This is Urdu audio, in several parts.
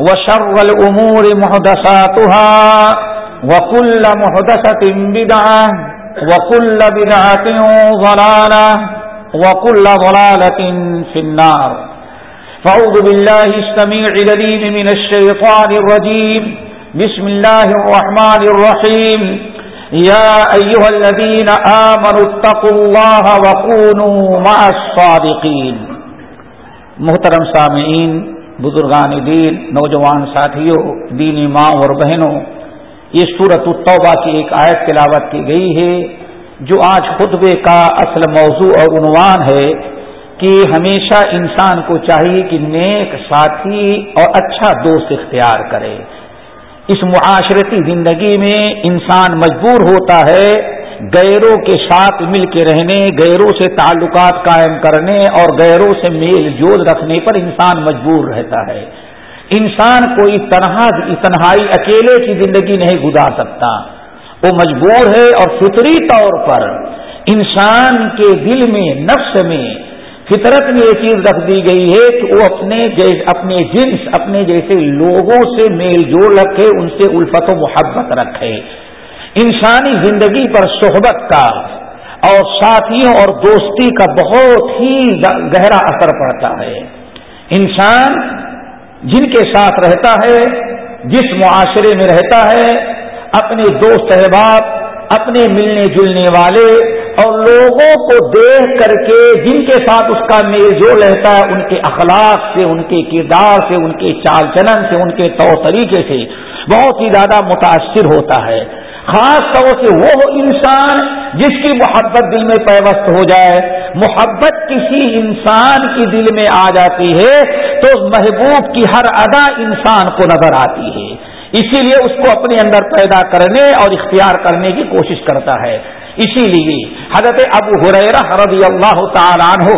وشر الأمور محدثاتها وكل محدثة بدعة وكل بدعة ضلالة وكل ضلالة في النار. فأعوذ بالله السميع لليم من الشيطان الرجيم. بسم الله الرحمن الرحيم. يا أيها الذين آمنوا اتقوا الله وكونوا مع الصادقين. محترم سامعین بزرگان دین، نوجوان ساتھیوں، دینی ماں اور بہنوں، یہ صورت التوبہ کی ایک آیت تلاوت کی گئی ہے، جو آج خطبے کا اصل موضوع اور عنوان ہے کہ ہمیشہ انسان کو چاہیے کہ نیک ساتھی اور اچھا دوست اختیار کرے۔ اس معاشرتی زندگی میں انسان مجبور ہوتا ہے غیروں کے ساتھ مل کے رہنے، غیروں سے تعلقات قائم کرنے اور غیروں سے میل جول رکھنے پر انسان مجبور رہتا ہے۔ انسان کوئی تنہا، تنہائی اکیلے کی زندگی نہیں گزار سکتا۔ وہ مجبور ہے اور فطری طور پر انسان کے دل میں، نفس میں فطرت میں یہ چیز رکھ دی گئی ہے کہ وہ اپنے اپنے جنس، اپنے جیسے لوگوں سے میل جول رکھے، ان سے الفت و محبت رکھے۔ انسانی زندگی پر صحبت کا اور ساتھیوں اور دوستی کا بہت ہی گہرا اثر پڑتا ہے۔ انسان جن کے ساتھ رہتا ہے، جس معاشرے میں رہتا ہے، اپنے دوست احباب، اپنے ملنے جلنے والے اور لوگوں کو دیکھ کر کے جن کے ساتھ اس کا میل جو رہتا ہے، ان کے اخلاق سے، ان کے کردار سے، ان کے چال چلن سے، ان کے طور طریقے سے بہت ہی زیادہ متاثر ہوتا ہے۔ خاص طور سے وہ انسان جس کی محبت دل میں پیوست ہو جائے، محبت کسی انسان کی دل میں آ جاتی ہے تو محبوب کی ہر ادا انسان کو نظر آتی ہے۔ اسی لیے اس کو اپنے اندر پیدا کرنے اور اختیار کرنے کی کوشش کرتا ہے۔ اسی لیے حضرت ابو حریرہ رضی اللہ تعالیٰ عنہ،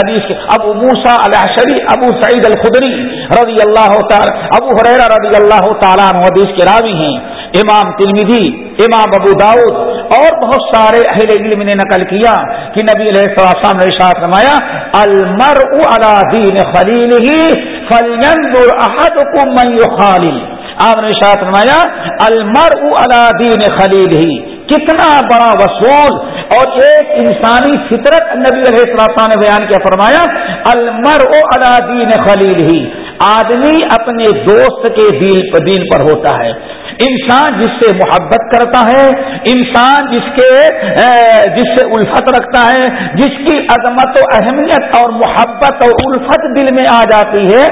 حدیث ابو موسا الشری ابو سعید الخدری رضی اللہ تعالی، ابو حریرہ رضی اللہ تعالیٰ عنہ حدیث کے راوی ہیں۔ امام تلمیدی امام ابو داؤد اور بہت سارے اہل علم نے نقل کیا کہ نبی علیہ السلام نے ارشاد فرمایا المر على دین خلیل ہی فلینظر احدکم من یخالل۔ آپ نے ارشاد فرمایا المر على دین خلیل ہی کتنا بڑا وصول اور ایک انسانی فطرت نبی علیہ السلام نے بیان کیا، فرمایا المر على دین خلیل ہی آدمی اپنے دوست کے دین پر ہوتا ہے۔ انسان جس سے محبت کرتا ہے، انسان جس کے جس سے الفت رکھتا ہے، جس کی عظمت و اہمیت اور محبت اور الفت دل میں آ جاتی ہے،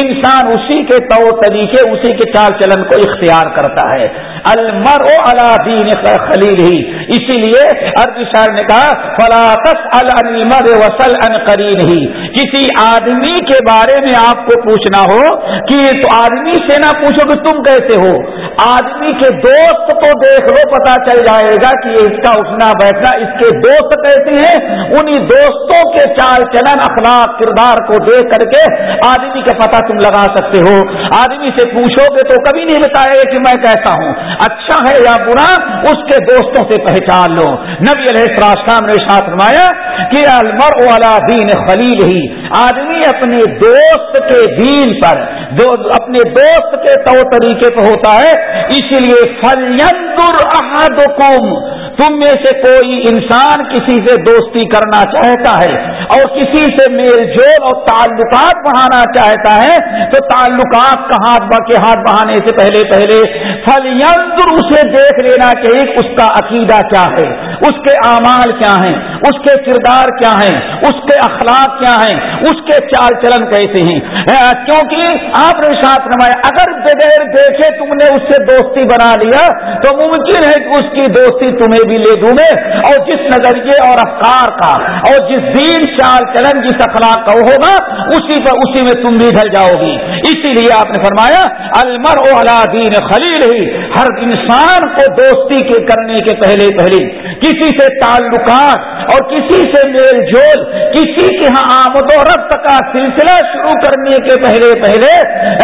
انسان اسی کے طور طریقے، اسی کے چال چلن کو اختیار کرتا ہے۔ المر و اللہ دین خلیل ہی۔ اسی لیے ارد شاعر نے کہا فلاطس المر وسل ان قرین ہی۔ کسی آدمی کے بارے میں آپ کو پوچھنا ہو کہ تو آدمی سے نہ پوچھو کہ تم کیسے ہو۔ آدمی کے دوست کو دیکھ لو، پتا چل جائے گا کہ اس کا اٹھنا بیٹھنا، اس کے دوست کیسے ہیں؟ انہی دوستوں کے چال چلن، اخلاق، کردار کو دیکھ کر کے آدمی کا پتہ تم لگا سکتے ہو۔ آدمی سے پوچھو گے تو کبھی نہیں بتائے گا کہ میں کیسا ہوں۔ اچھا ہے یا برا، اس کے دوستوں سے پہچان لو۔ نبی علیہ السلام نے ساتھ فرمایا کہ المر والا دین خلیل ہی۔ آدمی اپنے دوست کے دین پر اپنے دوست کے طور طریقے پہ ہوتا ہے۔ اسی لیے فلیندر احدکم تم میں سے کوئی انسان کسی سے دوستی کرنا چاہتا ہے اور کسی سے میل جول اور تعلقات بڑھانا چاہتا ہے، تو تعلقات کا ہاتھ کے ہاتھ بڑھانے سے پہلے پہلے فل اسے دیکھ لینا چاہیے اس کا عقیدہ کیا ہے، اس کے اعمال کیا ہیں، اس کے کردار کیا ہیں، اس کے اخلاق کیا ہیں، اس کے چال چلن کیسے ہیں۔ کیونکہ آپ نے ساتھ نمایا اگر بغیر دیکھے تم نے اس سے دوستی بنا لیا تو ممکن ہے کہ اس کی دوستی تمہیں بھی لے دوں میں اور جس نظریے اور افکار کا اور جس دین چال چلن جس اخلاق کا ہوگا، اسی پر اسی میں تم بھی ڈھل جاؤ گی۔ اسی لیے آپ نے فرمایا المر او دین خلیل ہی، ہر انسان کو دوستی کے کرنے کے پہلے پہلے کسی سے تعلقات اور کسی سے میل جول، کسی کے ہاں آمد و رفت کا سلسلہ شروع کرنے کے پہلے پہلے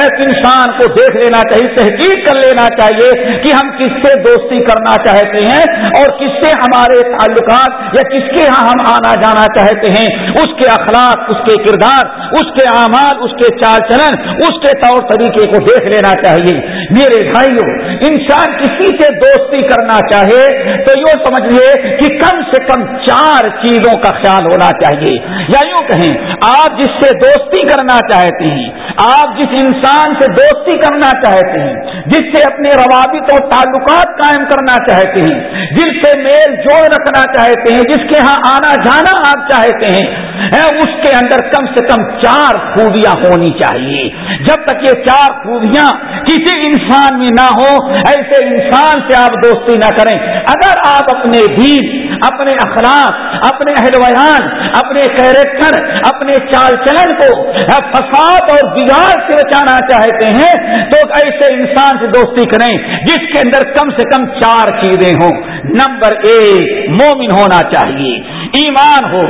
ایک انسان کو دیکھ لینا چاہیے، تحقیق کر لینا چاہیے کہ ہم کس سے دوستی کرنا چاہتے ہیں اور کس سے ہمارے تعلقات یا کس کے ہاں ہم آنا جانا چاہتے ہیں؟ اس کے اخلاق، اس کے کردار، اس کے اعمال، اس کے چال چلن، اس کے طور طریقے کو دیکھ لینا چاہیے۔ میرے بھائیوں، انسان کسی سے دوستی کرنا چاہے تو یوں سمجھیے کہ کم سے کم چار چیزوں کا خیال ہونا چاہیے۔ یا یوں کہیں، آپ جس سے دوستی کرنا چاہتے ہیں آپ جس انسان سے دوستی کرنا چاہتے ہیں، جس سے اپنے روابط اور تعلقات قائم کرنا چاہتے ہیں، جس سے میل جوڑ رکھنا چاہتے ہیں، جس کے ہاں آنا جانا آپ چاہتے ہیں اس کے اندر کم سے کم چار خوبیاں ہونی چاہیے۔ جب تک یہ چار خوبیاں کسی انسان میں نہ ہو ایسے انسان سے آپ دوستی نہ کریں۔ اگر آپ اپنے دین، اپنے اخلاق، اپنے اہل بیان، اپنے کیریکٹر اپنے چال چلن کو فساد اور بگاڑ سے بچانا چاہتے ہیں تو ایسے انسان سے دوستی کریں جس کے اندر کم سے کم چار چیزیں ہوں۔ نمبر ایک، مومن ہونا چاہیے۔ ایمان ہو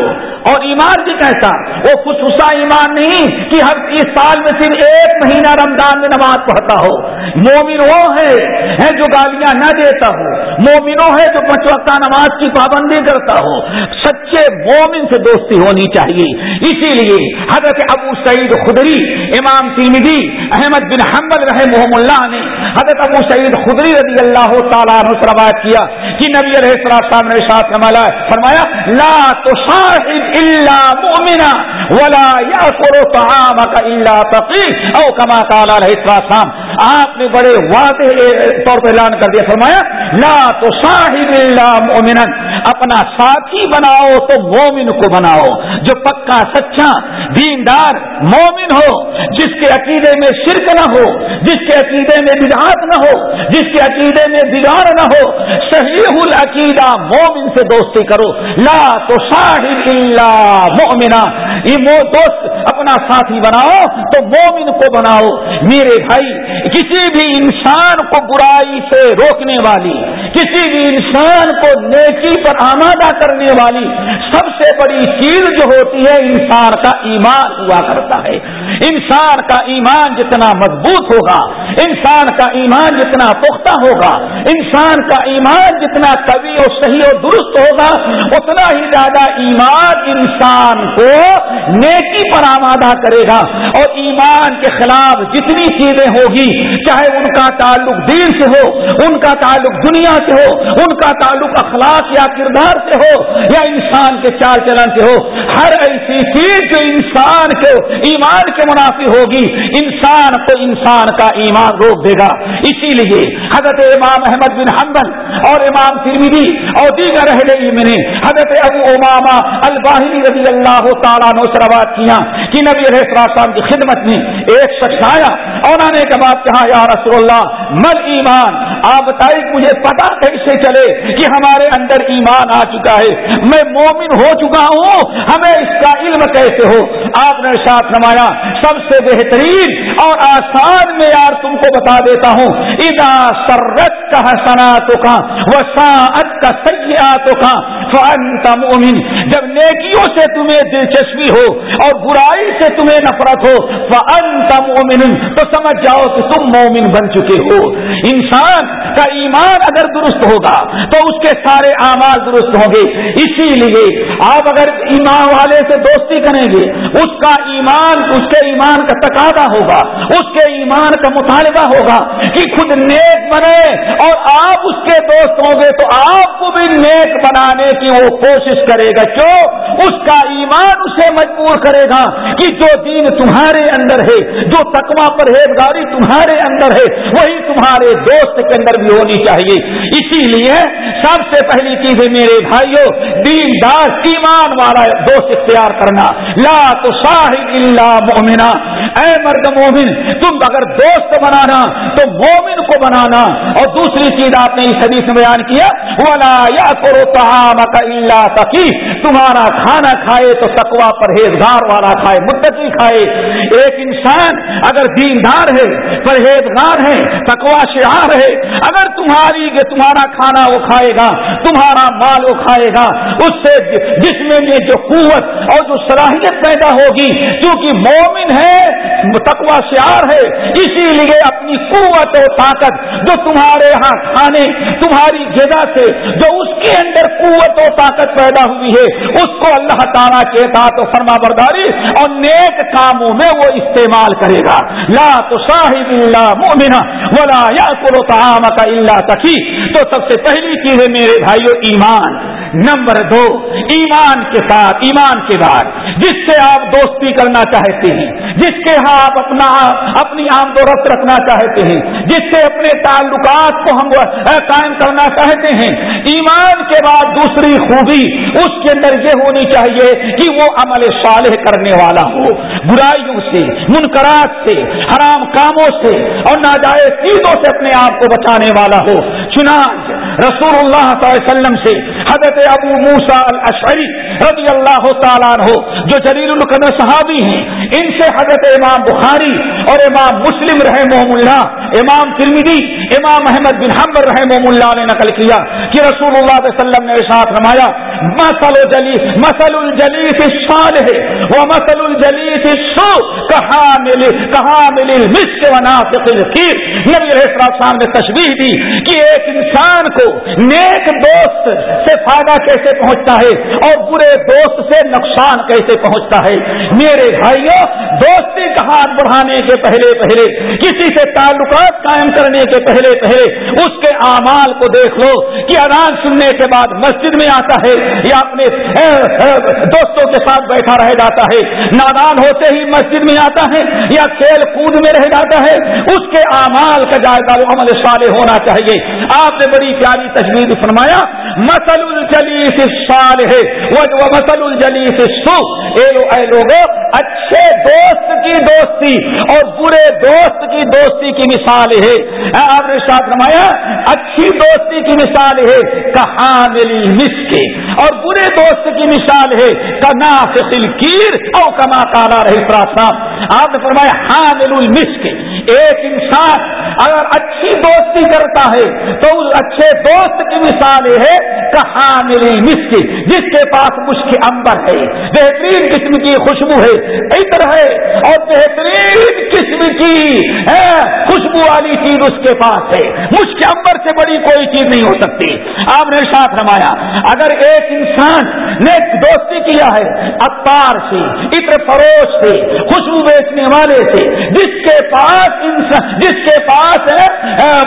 اور ایمان بھی کیسا وہ خصوصا ایمان نہیں کہ ہر تیس سال میں صرف ایک مہینہ رمضان میں نماز پڑھتا ہو۔ مومن وہ ہے جو گالیاں نہ دیتا ہو۔ مومنو ہے جو پچ نماز کی پابندی کرتا ہو۔ سچے مومن سے دوستی ہونی چاہیے۔ اسی لیے حضرت ابو سعید خدری، امام تیمدی احمد بن حمد رحم محمد اللہ نے حضرت ابو سعید خدری رضی اللہ تعالیٰ روایت کیا کہ نبی علیہ السلام نے ساتھ فرمایا، لا تو صاحب الا مؤمنا ولا ياكل طعامك الا تقي او كما قال عليه الصلاه والسلام آپ نے بڑے واضح طور پہ اعلان کر دیا، فرمایا، لا تو صاحب الا مؤمنا۔ اپنا ساتھی بناؤ تو مومن کو بناؤ۔ جو پکا، سچا، دیندار مومن ہو، جس کے عقیدے میں شرک نہ ہو، جس کے عقیدے میں بدعات نہ ہو، جس کے عقیدے میں بگاڑ نہ ہو، صحیح العقیدہ مومن سے دوستی کرو۔ لا تو صاحب اللہ مومنا یہ دوست، اپنا ساتھی بناؤ تو مومن کو بناؤ۔ میرے بھائی کسی بھی انسان کو برائی سے روکنے والی، کسی بھی انسان کو نیکی پر آمادہ کرنے والی، سب سے بڑی چیز جو ہوتی ہے، انسان کا ایمان ہوا کرتا ہے۔ انسان کا ایمان جتنا مضبوط ہوگا، انسان کا ایمان جتنا پختہ ہوگا، انسان کا ایمان جتنا طوی اور صحیح اور درست ہوگا، اتنا ہی زیادہ ایمان انسان کو نیکی پر آمادہ کرے گا۔ اور ایمان کے خلاف جتنی چیزیں ہوگی، چاہے ان کا تعلق دین سے ہو، ان کا تعلق دنیا سے ہو، ان کا تعلق اخلاق یا کردار سے ہو، یا انسان کے چال چلن سے ہو، ہر ایسی چیز جو انسان کے ایمان کے منافع ہوگی۔ انسان کو انسان کا ایمان روک دے گا۔ اسی لیے حضرت امام احمد بن حنبل اور امام ترمیدی اور دیگر رہے میں نے حضرت ابو اماما الباہنی رضی اللہ تعالیٰ نے سروات کیا کہ نبی علیہ السلام کی خدمت میں ایک شخص آیا اور آنے کے بعد کہا ہاں یا رسول اللہ، مل ایمان آپ بتائیے، مجھے پتا کیسے چلے کہ ہمارے اندر ایمان آ چکا ہے؟ میں مومن ہو چکا ہوں، ہمیں اس کا علم کیسے ہو؟ آپ نے ساتھ نمایا سب سے بہترین اور آسان میں یار تم کو بتا دیتا ہوں ادا سرت کا حسناتوں کا وساعت کا سیاحتوں کا مومن جب نیکیوں سے تمہیں دلچسپی ہو اور برائی سے تمہیں نفرت ہو مومن تو سمجھ جاؤ کہ تم مومن بن چکے ہو۔ انسان کا ایمان اگر درست ہوگا، تو اس کے سارے اعمال درست ہوں گے۔ اسی لیے آپ اگر ایمان والے سے دوستی کریں گے، اس کا ایمان، اس کے ایمان کا تقاضا ہوگا، اس کے ایمان کا مطالبہ ہوگا کہ خود نیک بنے اور آپ اس کے دوست ہوں گے تو آپ کو بھی نیک بنانے کی وہ کوشش کرے گا۔ کیوں؟ اس کا ایمان اسے مجبور کرے گا کہ جو دین تمہارے اندر ہے، جو تکوا پرہیزگاری تمہارے اندر ہے، وہی تمہارے دوست کے اندر بھی ہونی چاہیے۔ اسی لیے سب سے پہلی چیز ہے میرے بھائیوں دین دار ایمان والا دوست اختیار کرنا۔ لا تو شاہد اللہ مومنا اے مرد مومن، تم اگر دوست بنانا، تو مومن کو بنانا۔ اور دوسری چیز آپ نے اس حدیث میں بیان کیا، ولا یا کرو کا اللہ تقی تمہارا کھانا کھائے تو تکوا پرہیزگار والا کھائے، متقی کھائے۔ ایک انسان اگر دیندار ہے، پرہیزگار ہے تکوا شعار ہے، اگر تمہاری تمہارا کھانا وہ کھائے گا، تمہارا مال وہ کھائے گا، اس سے جس میں جو قوت اور جو صلاحیت پیدا ہوگی، کیونکہ مومن ہے تکوا شعار ہے، اسی لیے اپنی قوت و طاقت جو تمہارے یہاں کھانے، تمہاری جگہ سے، جو اس کے اندر قوت و طاقت پیدا ہوئی ہے، اس کو اللہ تعالیٰ کے ساتھ فرما برداری اور نیک کاموں میں وہ استعمال کرے گا۔ لا تو صاحب اللہ مومنا ولا یا کلو تعام کا اللہ تکی تو سب سے پہلی چیز ہے میرے بھائیو، ایمان۔ نمبر دو، ایمان کے ساتھ، ایمان کے بعد۔ جس سے آپ دوستی کرنا چاہتے ہیں، جس کے ہاں آپ اپنا، اپنی آمد و رفت رکھنا چاہتے ہیں، جس سے اپنے تعلقات کو ہم قائم کرنا چاہتے ہیں۔ ایمان کے بعد دوسری خوبی اس کے اندر یہ ہونی چاہیے کہ وہ عمل صالح کرنے والا ہو۔ برائیوں سے، منکرات سے، حرام کاموں سے اور ناجائز چیزوں سے اپنے آپ کو بچانے والا ہو۔ چنانچہ رسول اللہ صلی اللہ علیہ وسلم سے، حضرت ابو موسا الشری رضی اللہ تعالیٰ ہو جو جلیل القدر صحابی ہیں، ان سے حضرت امام بخاری اور امام مسلم رحم اللہ، امام ترمیدی امام محمد بن حمبر رحم اللہ نے نقل کیا کہ رسول اللہ علیہ وسلم نے ساتھ رمایا مسل جلی مسل الجلیس الصالح، و مسل الجلیس السوء کہاں مل کہاں مل مسک و نافق نبی علیہ السلام نے تشبیح دی کہ ایک انسان کو نیک دوست سے فائدہ کیسے پہنچتا ہے اور برے دوست سے نقصان کیسے پہنچتا ہے؟ میرے بھائیوں دوستی کا ہاتھ بڑھانے کے پہلے پہلے، کسی سے تعلقات قائم کرنے کے پہلے پہلے، اس کے اعمال کو دیکھ لو کہ اذان سننے کے بعد مسجد میں آتا ہے یا اپنے دوستوں کے ساتھ بیٹھا رہ جاتا ہے، نادان ہوتے ہی مسجد میں آتا ہے یا کھیل کود میں رہ جاتا ہے، اس کے اعمال کا جائزہ وہ عمل صالح ہونا چاہیے۔ آپ نے بڑی پیاری تجویز فرمایا مسل الجلیس صالح وہ مسل الجلیس سو اے اے لوگوں اچھے دوست کی دوستی اور برے دوست کی دوستی کی مثال ہے۔ آپ نے ساتھ رمایا اچھی دوستی کی مثال ہے کہاں ملی مسکے اور برے دوست کی مثال ہے کنا فل کیر اور کما کالا رہی رہے آپ نے فرمایا ہاں مل المسک ایک انسان اگر اچھی دوستی کرتا ہے تو اس اچھے دوست کی مثال یہ ہے کہاں ملی مسک جس کے پاس مشک امبر ہے، بہترین قسم کی خوشبو ہے، عطر ہے، اور بہترین قسم کی خوشبو والی چیز اس کے پاس ہے۔ مشک امبر سے بڑی کوئی چیز نہیں ہو سکتی۔ آپ نے ساتھ رمایا اگر ایک انسان نے دوستی کیا ہے اتار سے، عطر فروش سے، خوشبو بیچنے والے سے، جس کے پاس انسان، جس کے پاس، ہے،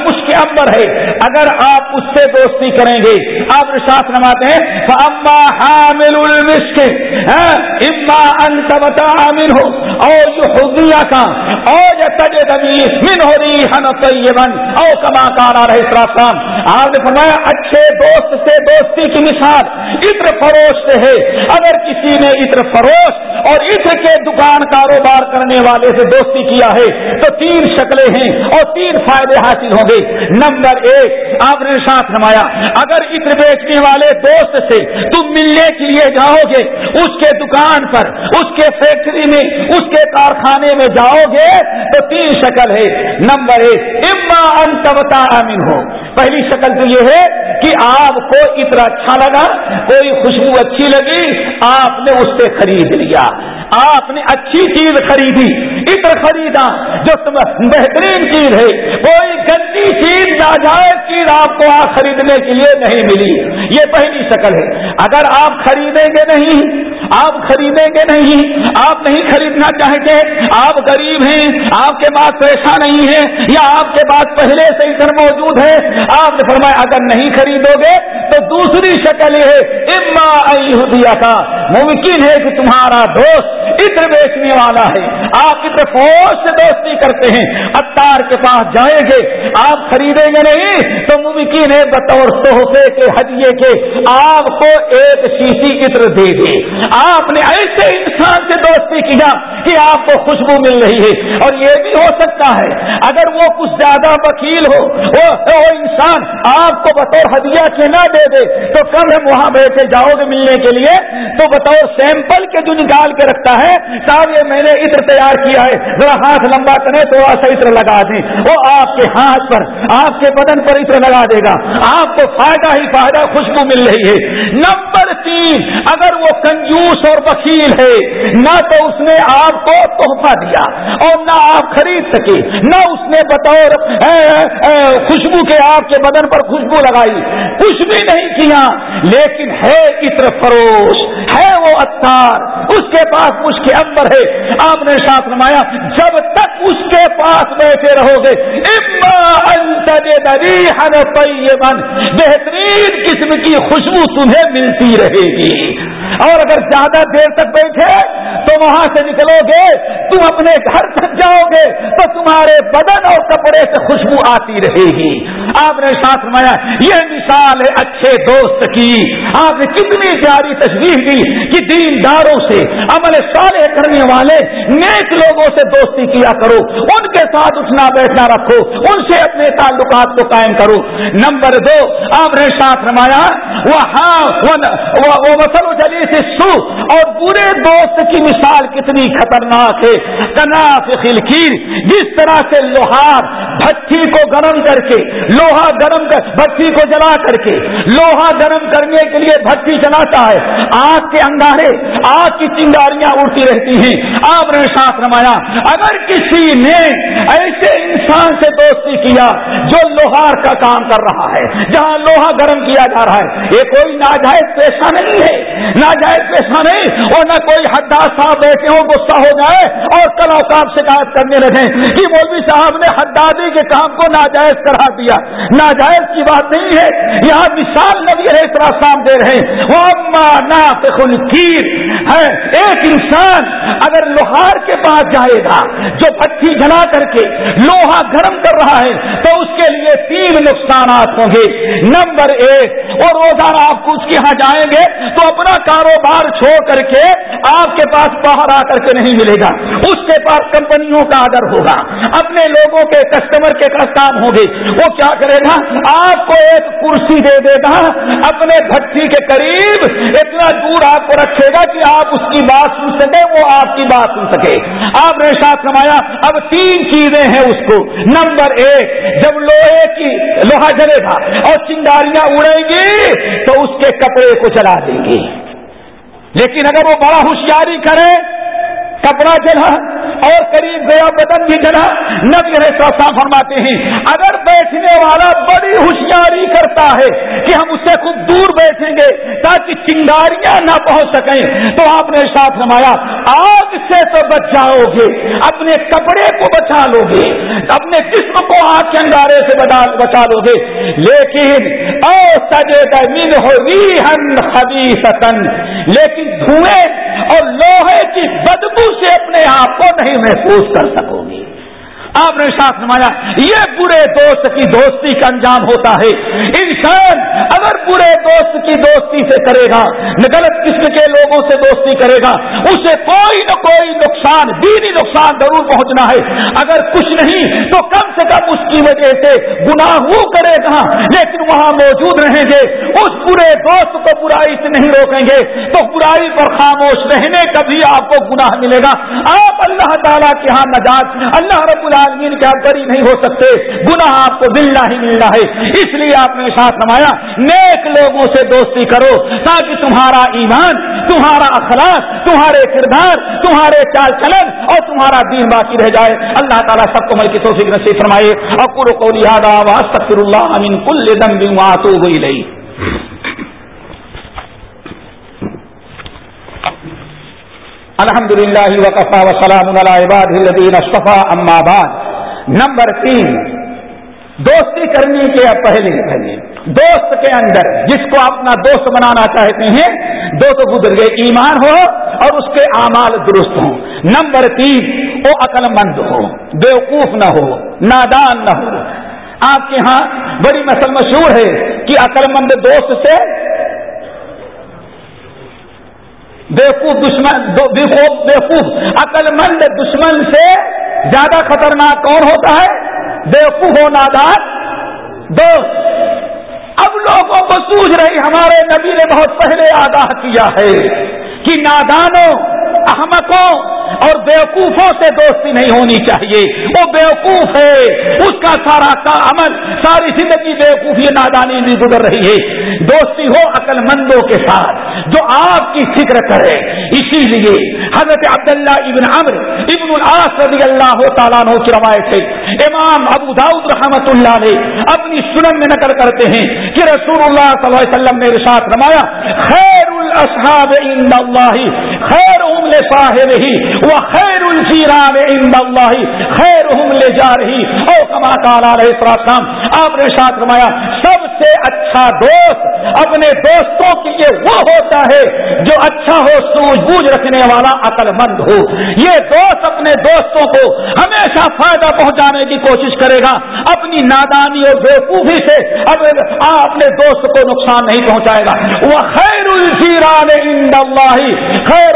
مشک امبر ہے، اگر آپ اس سے دوستی کریں گے۔ آپ ساتھ نماتے ہیں اما حامل المسک اما انت بتا عامل ہو اور جو حضیہ کا اور یہ تجد من ہو رہی ہن طیبن او کما کارا رہے سلام آپ نے فرمایا، اچھے دوست سے دوستی کی مثال عطر فروش سے ہے۔ اگر کسی نے عطر فروش اور عطر کے دکان کاروبار کرنے والے سے دوستی کیا ہے، تو تین شکلیں ہیں اور تین فائدے حاصل ہوں گے۔ نمبر ایک، آپ نے ساتھ نمایا۔ اگر عطر بیچنے والے دوست سے تم ملنے کے لیے جاؤ گے، اس کے دکان پر، اس کے فیکٹری میں، اس کے کارخانے میں جاؤ گے تو تین شکل ہے۔ نمبر ایک، اما انتبتا امین ہو پہلی شکل تو یہ ہے کہ آپ کو اتنا اچھا لگا، کوئی خوشبو اچھی لگی، آپ نے اس سے خرید لیا۔ آپ نے اچھی چیز خریدی عطر خریدا، جو بہترین چیز ہے۔ کوئی گندی چیز، ناجائز چیز آپ کو آ خریدنے کے لیے نہیں ملی۔ یہ پہلی شکل ہے۔ اگر آپ خریدیں گے نہیں آپ خریدیں گے نہیں، آپ نہیں خریدنا چاہیں گے آپ غریب ہیں، آپ کے پاس پیسہ نہیں ہے یا آپ کے پاس پہلے سے ادھر موجود ہے آپ نے فرمایا اگر نہیں خریدو گے تو دوسری شکل یہ ہے، اما دیا کا ممکن ہے کہ تمہارا دوست عطر بیچنے والا ہے۔ آپ عطر فوج سے دوستی کرتے ہیں۔ اتار کے پاس جائیں گے۔ آپ خریدیں گے نہیں تو ممکن ہے بطور تحفے کے ہدیے کے آپ کو ایک شیشی عطر دے دے آپ نے ایسے انسان سے دوستی کیا کہ آپ کو خوشبو مل رہی ہے۔ اور یہ بھی ہو سکتا ہے اگر وہ کچھ زیادہ وکیل ہو وہ, انسان آپ کو بطور ہدیہ کے نہ دے دے تو کب ہم وہاں بیٹھے جاؤ گے ملنے کے لیے؟ تو بطور سیمپل کے جو نکال کے رکھتا ہے صاحب یہ میں نے عطر تیار کیا ہے ذرا ہاتھ لمبا کریں تو ایسا عطر لگا دیں۔ وہ آپ کے ہاتھ پر آپ کے بدن پر عطر لگا دے گا۔ آپ کو فائدہ ہی فائدہ خوشبو مل رہی ہے۔ نمبر تین اگر وہ کنجوس اور وکیل ہے۔ نہ تو اس نے آپ کو تحفہ دیا اور نہ آپ خرید سکے۔ نہ اس نے بطور خوشبو کے آپ کے بدن پر خوشبو لگائی۔ کچھ بھی نہیں کیا، لیکن ہے عطر فروش، ہے وہ اتار اس کے پاس اس کے اندر ہے۔ آپ نے ساتھ نمایا جب تک اس کے پاس بیٹھے رہو گے بہترین قسم کی خوشبو تمہیں ملتی رہے گی۔ اور اگر زیادہ دیر تک بیٹھے تو وہاں سے نکلو گے، تم اپنے گھر تک جاؤ گے تو تمہارے بدن اور کپڑے سے خوشبو آتی رہے گی۔ آپ نے ساتھ مایا یہ مثال ہے اچھے دوست کی۔ آپ نے کتنی پیاری تصویر دی کہ دین داروں سے، عمل صالح کرنے والے، نیک لوگوں سے دوستی کیا کرو۔ ان کے ساتھ اٹھنا بیٹھنا رکھو۔ ان سے اپنے تعلقات کو قائم کرو۔ نمبر دو، آپ نے ساتھ رمایا وہ ہاں وہ مسلو چلی سے سو اور برے دوست کی مثال کتنی خطرناک ہے، کناف خلکیر جس طرح سے لوہار بھٹی کو گرم کر کے، لوہا گرم کر بھٹی کو جلا کر کے، لوہا گرم کرنے کے لیے بھٹی جلاتا ہے۔ آگ کے انگارے آگ کی چنگاریاں اڑتی رہتی ہیں۔ آپ نے ساتھ رمایا اگر کسی نے ایسے انسان سے دوستی کیا جو لوہار کا کام کر رہا ہے، جہاں لوہا گرم کیا جا رہا ہے، یہ کوئی ناجائز پیشہ نہیں ہے۔ ناجائز پیشہ نہیں اور نہ کوئی حداد صاحب بیٹھے ہو غصہ ہو جائے اور کل اوقات شکایت کرنے لگے۔ کہ مولوی صاحب نے حدادی کے کام کو ناجائز کرا دیا۔ ناجائز کی بات نہیں ہے، یہاں مثال نبی ہے اتنا سام دے رہے وہ اما کیر ہے۔ ایک انسان اگر لوہار کے پاس جائے گا، جو پچی جلا کر کے لوہا گرم کر رہا ہے، تو اس کے لیے تین نقصانات ہوں گے۔ نمبر ایک اور روزانہ آپ اس کے یہاں جائیں گے تو اپنا کاروبار چھوڑ کر کے آپ کے پاس باہر آ کر کے نہیں ملے گا۔ اس کے پاس کمپنیوں کا آدر ہوگا۔ اپنے لوگوں کے کسٹمر کے کام ہوگی وہ کیا کرے گا؟ آپ کو ایک کرسی دے دے گا۔ اپنے بھٹی کے قریب اتنا دور آپ کو رکھے گا کہ آپ اس کی بات سن سکے، وہ آپ کی بات سن سکے۔ آپ نے ساتھ کمایا اب تین چیزیں ہیں اس کو۔ نمبر ایک، جب لوہے کی لوہا جلے گا اور چنگاریاں اڑیں گی تو اس کے کپڑے کو چلا دیں گے لیکن اگر وہ بڑا ہوشیاری کرے کپڑا جلا اور قریب گیا بدن بھی جلا۔ نبی رہتا فرماتے ہیں، اگر بیٹھنے والا بڑی ہوشیاری کرتا ہے کہ ہم اس سے خوب دور بیٹھیں گے تاکہ چنگاریاں نہ پہنچ سکیں، تو آپ نے ساتھ نمایا آگ سے تو بچ جاؤ گے، اپنے کپڑے کو بچا لو گے، اپنے جسم کو آگ کے انگارے سے بچا لو گے۔ لیکن او سجے کا من ہو ستن لیکن دھوئیں اور لوہے کی بدبو سے اپنے آپ کو نہیں محسوس کر سکو گی۔ آپ نے ساتھ نمایا، یہ برے دوست کی دوستی کا انجام ہوتا ہے۔ انسان اگر برے دوست کی دوستی سے کرے گا، غلط قسم کے لوگوں سے دوستی کرے گا، اسے کوئی نہ کوئی نقصان، دینی نقصان ضرور پہنچنا ہے۔ اگر کچھ نہیں، تو کم سے کم اس کی وجہ سے گناہ وہ کرے گا۔ لیکن وہاں موجود رہیں گے، اس برے دوست کو برائی سے نہیں روکیں گے۔ تو برائی پر خاموش رہنے کا بھی آپ کو گناہ ملے گا۔ آپ اللہ تعالیٰ کے ہاں نجات، اللہ رب العالمین کے آپ بری نہیں ہو سکتے، گناہ آپ کو ملنا ہی ملنا ہے۔ اس لیے آپ نے ساتھ نمایا نیک لوگوں سے دوستی کرو تاکہ تمہارا ایمان، تمہارا اخلاق، تمہارے کردار، تمہارے چال چلن اور تمہارا دین باقی رہ جائے۔ اللہ تعالیٰ سب کو مل کی توفیق نصیب فرمائے۔ اکر کو لہٰذا واسطر اللہ امین کل دم بھی ہوئی الحمد للہ وقفا وسلام الدین اصطفیٰ اما بعد. نمبر تین، دوستی کرنے کے پہلے پہلے، دوست کے اندر، جس کو اپنا دوست بنانا چاہتے ہیں دو تو گزر گئے ایمان ہو اور اس کے اعمال درست ہوں. نمبر تین، وہ عقل مند ہو، بیوقوف نہ ہو، نادان نہ ہو. آپ کے ہاں بڑی مسل مشہور ہے کہ عقل مند دوست سے بیوقوف دشمن بیوقوف۔ عقل مند دشمن سے زیادہ خطرناک کون ہوتا ہے؟ بیوقوف ہو نادان دوست، اب لوگوں کو سوچ رہی ہمارے نبی نے بہت پہلے آگاہ کیا ہے کہ نادانوں، احمقوں اور بیوقوفوں سے دوستی نہیں ہونی چاہیے۔ وہ بیوقوف ہے۔ اس کا سارا کا عمل، ساری زندگی بیوقوفی نادانی بھی گزر رہی ہے۔ دوستی ہو عقل مندوں کے ساتھ، جو آپ کی فکر کرے۔ اسی لیے حضرت عبداللہ ابن عمر، ابن العاص رضی اللہ تعالیٰ عنہ کی روایت ہے۔ امام ابو داؤد رحمت اللہ نے اپنی سنن میں نقل کرتے ہیں کہ رسول اللہ صلی اللہ علیہ وسلم نے ارشاد رمایا خیر اصحاب عند اللہ خیر صاحب ہی وہ خیر الجیران عند اللہ خیر لے جا رہی او کما کالا رہے السلام آپ نے ساتھ رمایا سب سے اچھا دوست اپنے دوستوں کے لیے وہ ہوتا ہے جو اچھا ہو سوجھ بوجھ رکھنے والا، عقل مند ہو۔ یہ دوست اپنے دوستوں کو ہمیشہ فائدہ پہنچانے کی کوشش کرے گا۔ اپنی نادانی اور بےقوفی سے اپنے دوست کو نقصان نہیں پہنچائے گا۔ وہ خیر الجیران عند اللہ خیر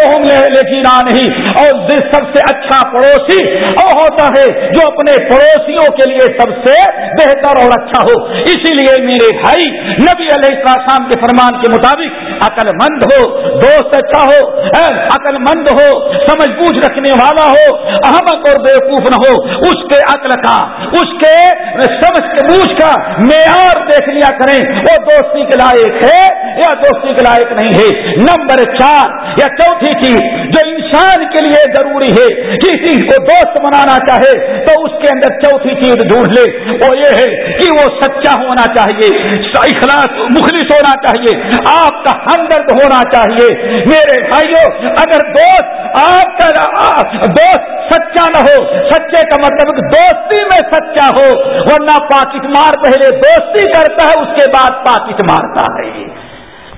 نہیں اور سب سے اچھا پڑوسی وہ ہوتا ہے جو اپنے پڑوسیوں کے لیے سب سے بہتر اور اچھا ہو۔ اسی لیے میرے بھائی، نبی علیہ السلام کے فرمان کے مطابق عقل مند ہو، دوست اچھا ہو عقل مند ہو، سمجھ بوجھ رکھنے والا ہو احمد اور بیوقوف نہ ہو، اس کے عقل کا، اس کے سمجھ کے بوجھ کا معیار دیکھ لیا کریں۔ وہ دوستی کے لائق ہے یا دوستی کے لائق نہیں ہے؟ نمبر چار یا چوتھی چیز جو انسان کے لیے ضروری ہے، کسی کو دوست بنانا چاہے تو اس کے اندر چوتھی چیز ڈھونڈ لے۔ وہ یہ ہے کہ وہ سچا ہونا چاہیے۔ اخلاص، مخلص ہونا چاہیے، آپ کا ہمدرد ہونا چاہیے۔ میرے بھائیوں اگر دوست آپ کا دوست سچا نہ ہو، سچے کا مطلب دوستی میں سچا ہو، ورنہ پاکٹ مار پہلے دوستی کرتا ہے، اس کے بعد پاکٹ مارتا ہے۔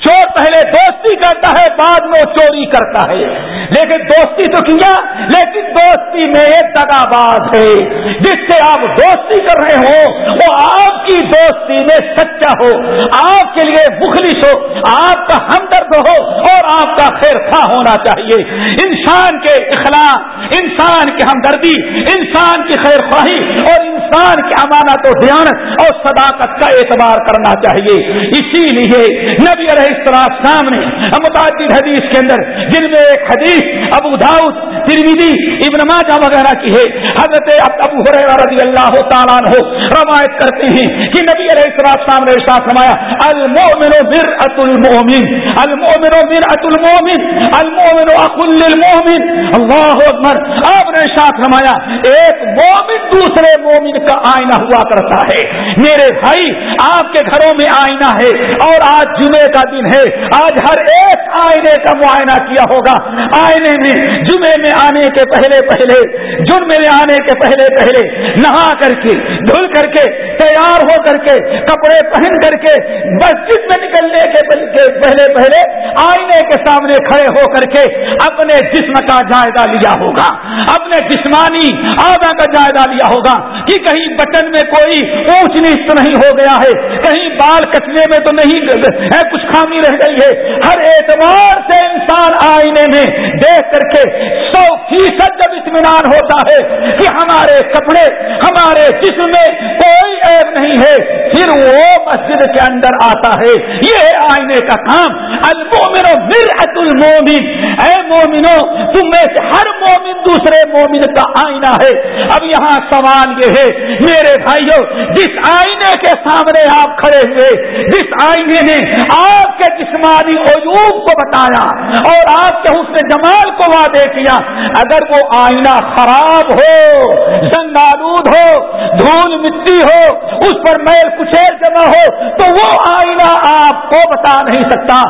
چور پہلے دوستی کرتا ہے بعد میں وہ چوری کرتا ہے۔ لیکن دوستی تو کیا؟ لیکن دوستی میں ایک دگا باز ہے۔ جس سے آپ دوستی کر رہے ہو وہ آپ کی دوستی میں سچا ہو۔ آپ کے لیے مخلص ہو۔ آپ کا ہمدرد ہو اور آپ کا خیر خواہ ہونا چاہیے۔ انسان کے اخلاق، انسان کی ہمدردی، انسان کی خیر خواہی اور انسان کی امانت و دھیان اور صداقت کا اعتبار کرنا چاہیے۔ اسی لیے نبی علیہ السلام سامنے متعدد حدیث کے اندر جن میں ایک حدیث ابو داؤد ترمیدی ابن ماجہ وغیرہ کی ہے۔ حضرت ابو رضی اللہ تعالیٰ ہو روایت کرتے ہیں کہ نبی علیہ السلام نے ارشاد فرمایا، المؤمن مرأت المؤمن المؤمن مرأت المؤمن المؤمن اخل للمؤمن۔ اللہ اکبر۔ آپ نے ارشاد فرمایا، ایک مومن دوسرے مومن کا آئینہ ہوا کرتا ہے۔ میرے بھائی، آپ کے گھروں میں آئینہ ہے اور آج جمعے کا دن ہے۔ آج ہر ایک آئینے کا معائنہ کیا ہوگا۔ آئینے میں جمعے میں آنے کے پہلے پہلے، جرم میں آنے کے پہلے پہلے نہا کر کے، دھل کر کے، تیار ہو کر کے، کپڑے پہن کر کے، مسجد میں نکلنے کے پہلے پہلے آئینے کے سامنے کھڑے ہو کر کے اپنے جسم کا جائزہ لیا ہوگا۔ اپنے جسمانی آدھا کا جائزہ لیا ہوگا۔ کہ کہیں بٹن میں کوئی اونچ نیچ نہیں ہو گیا ہے، کہیں بال کٹنے میں تو نہیں کچھ خامی رہ گئی ہے۔ ہر اعتبار سے انسان آئینے میں دیکھ کر کے سو فیصد جب اطمینان ہوتا ہے کہ ہمارے کپڑے، ہمارے جسم میں کوئی عیب نہیں ہے، پھر وہ مسجد کے اندر آتا ہے۔ یہ آئینے کا کام المومن مرعت المومن اے مومنو، تم میں سے ہر مومن دوسرے مومن کا آئینہ ہے۔ اب یہاں سوال یہ ہے میرے بھائیوں جس آئینے کے سامنے آپ کھڑے ہوئے، جس آئینے نے آپ کے جسمانی عیوب کو بتایا اور آپ کے حسن جمال کو وعدے کیا، اگر وہ آئینہ خراب ہو زنگالود ہو، دھول مٹی ہو، اس پر میل کچیر جمع ہو، تو وہ آئینہ آپ کو بتا نہیں سکتا۔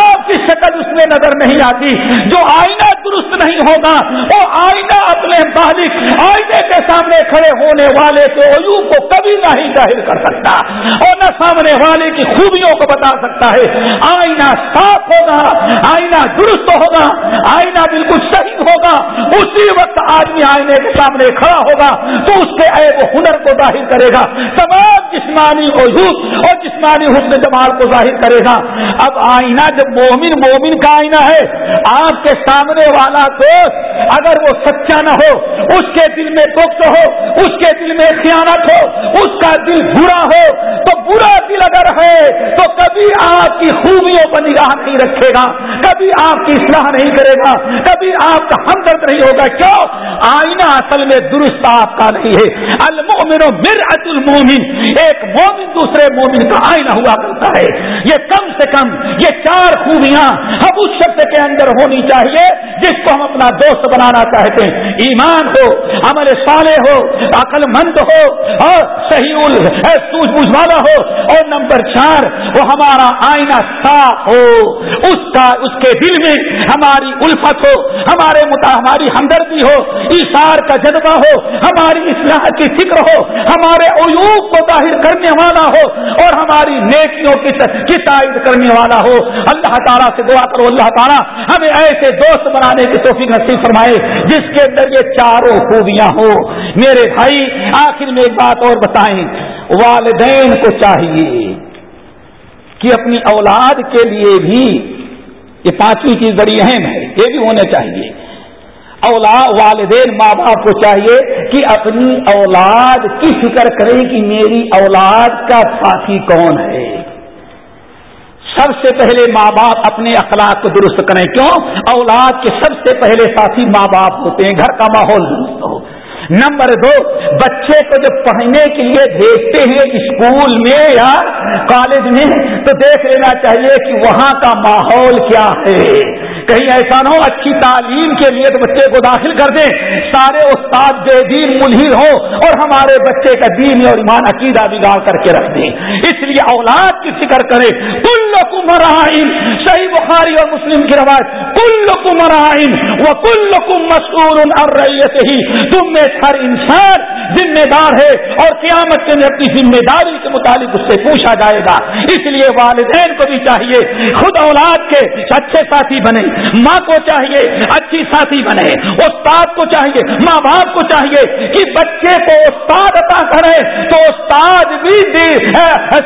آپ کی شکل اس میں نظر نہیں آتی۔ جو آئینہ درست نہیں ہوگا۔ وہ آئینہ اپنے بالک آئینے کے سامنے کھڑے ہونے والے کے عیوب کو کبھی نہیں ظاہر کر سکتا۔ اور نہ سامنے والے کی خوبیوں کو بتا سکتا ہے۔ آئینہ صاف ہوگا آئینہ درست ہوگا آئینہ بالکل صحیح ہوگا۔ اسی وقت آدمی آئینے کے سامنے کھڑا ہوگا تو اس کے عیب ہنر کو ظاہر کرے گا۔ تمام جسمانی عیوب اور جسمانی حسن جمال کو ظاہر کرے گا۔ اب آئینہ جب مومن مومن کا آئینہ ہے، آپ کے سامنے والا دوست اگر وہ سچا نہ ہو، اس کے دل میں دکھ ہو، اس کے دل میں خیانت ہو، اس کا دل برا ہو، تو برا دل اگر ہے، تو کبھی آپ کی خوبیوں پر نگاہ نہیں رکھے گا، کبھی آپ کی اصلاح نہیں کرے گا، کبھی آپ کا ہمدرد نہیں ہوگا۔ کیوں؟ آئینہ اصل میں درست آپ کا نہیں ہے۔ المومن و مر المومن ایک مومن دوسرے مومن کا آئینہ ہوا کرتا ہے۔ یہ کم سے کم یہ چار خوبیاں ہم اس شخص کے اندر ہونی چاہیے، جس کو ہم اپنا دوست بنانا چاہتے ہیں، ایمان ہو، عمل صالح ہو عقل مند ہو، اور صحیح سوچ بوجھ والا ہو۔ اور نمبر چار، وہ ہمارا آئینہ صاف ہو۔ اس کا اس کے دل میں ہماری الفت ہو، ہمارے متا ہماری ہمدردی ہو۔ اشار کا جذبہ ہو، ہماری اصلاح کی فکر ہو، ہمارے عیوب کو ظاہر کرنے والا ہو، اور ہماری نیکیوں کی تائید کرنے والا ہو۔ اللہ تعالیٰ سے دعا کرو، اللہ تعالیٰ ہمیں ایسے دوست بنانے کی توفیق نصیب فرمائے، جس کے اندر یہ چاروں خوبیاں ہو میرے بھائی، آخر میں ایک بات اور بتائیں۔ والدین کو چاہیے کہ اپنی اولاد کے لیے بھی یہ پانچویں چیز بڑی اہم ہے، یہ بھی ہونے چاہیے۔ اولاد والدین ماں باپ کو چاہیے کہ اپنی اولاد کی فکر کریں کہ میری اولاد کا ساتھی کون ہے۔ سب سے پہلے ماں باپ اپنے اخلاق کو درست کریں۔ کیوں؟ اولاد کے سب سے پہلے ساتھی ماں باپ ہوتے ہیں، گھر کا ماحول درست ہو۔ نمبر دو، بچے کو جب پڑھنے کے لیے بھیجتے ہیں اسکول میں یا کالج میں، تو دیکھ لینا چاہیے کہ وہاں کا ماحول کیا ہے۔ کہیں ایسا نہ ہو، اچھی تعلیم کے لیے تو بچے کو داخل کر دیں۔ سارے استاد بے دین ملحر ہو اور ہمارے بچے کا دین اور ایمان عقیدہ بگاڑ کر کے رکھ دیں۔ اس لیے اولاد کی فکر کرے کل کمرائن صحیح بخاری اور مسلم کی رواج کل کمرائن وہ کل کم مسور اور ہی تم میں ہر انسان ذمہ دار ہے اور قیامت کے اپنی ذمہ داری کے متعلق اس سے پوچھا جائے گا۔ اس لیے والدین کو بھی چاہیے خود اولاد کے اچھے ساتھی بنے ماں کو چاہیے اچھی ساتھی بنے، استاد کو چاہیے، ماں باپ کو چاہیے کہ بچے کو استاد عطا کرے، تو استاد بھی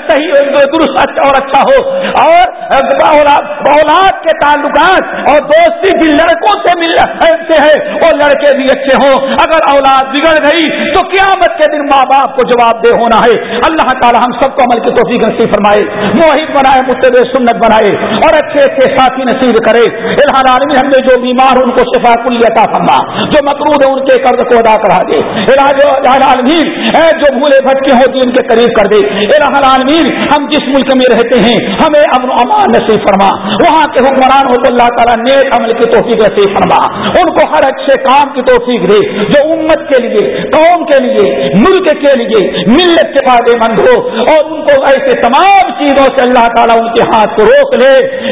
صحیح درست اچھا اور اچھا ہو۔ اور اولاد کے تعلقات اور دوستی بھی لڑکوں سے مل سے ہے اور لڑکے بھی اچھے ہوں۔ اگر اولاد بگڑ گئی تو قیامت کے دن ماں باپ کو جواب دہ ہونا ہے۔ اللہ تعالی ہم سب کو عمل کی توفیق نصیب فرمائے موہد بنائے متب سنت بنائے اور اچھے اچھے ساتھی نصیب کرے۔ الحال عالمی ہم نے جو بیمار ان کو شفا کل عطا فرما، جو مقروض ہے ان کے قرض کو ادا کرا دے۔ عالمین جو بھولے بھٹکے ہو ان کے قریب کر دے۔ الحال عالمین ہم جس ملک میں رہتے ہیں، ہمیں امن و امان نصیب فرما۔ وہاں کے حکمران کو اللہ تعالیٰ نیک عمل کی توفیق نصیب فرما۔ ان کو ہر اچھے کام کی توفیق دے، جو امت کے لیے، قوم کے لیے، ملک کے لیے ملت کے فائدے مند ہو۔ اور ان کو ایسے تمام چیزوں سے اللہ تعالیٰ ان کے ہاتھ کو روک لے۔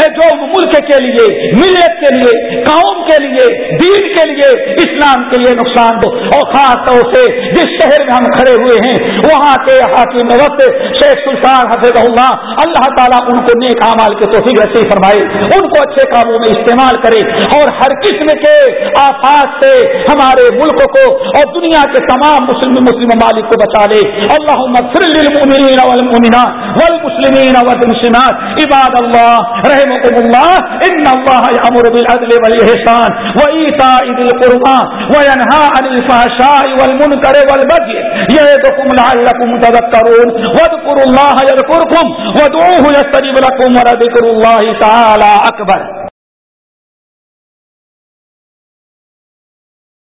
جو ملک کے لیے ملت کے لیے، قوم کے لیے، دین کے لیے اسلام کے لیے نقصان دو اور خاص طور سے جس شہر میں ہم کھڑے ہوئے ہیں، وہاں کے حاکم وقت شیخ سلطان حفظ اللہ اللہ تعالیٰ ان کو نیک امال کے توفیق رسی فرمائے، ان کو اچھے کاموں میں استعمال کرے۔ اور ہر قسم کے آفات سے ہمارے ملک کو اور دنیا کے تمام مسلم مسلم ممالک کو بچا لے۔ اللہ للمؤمنین والمؤمنات والمسلمین والمسلمات، عباد اللہ رحمكم اللہ ان اللہ امر بالعدل والاحسان وایتاء ذی القربى وینهى عن الفحشاء والمنکر والبغي یعظکم لعلکم تذکرون واذکروا اللہ یذکرکم ودعوه يستجب لكم ولذكر الله تعالى أكبر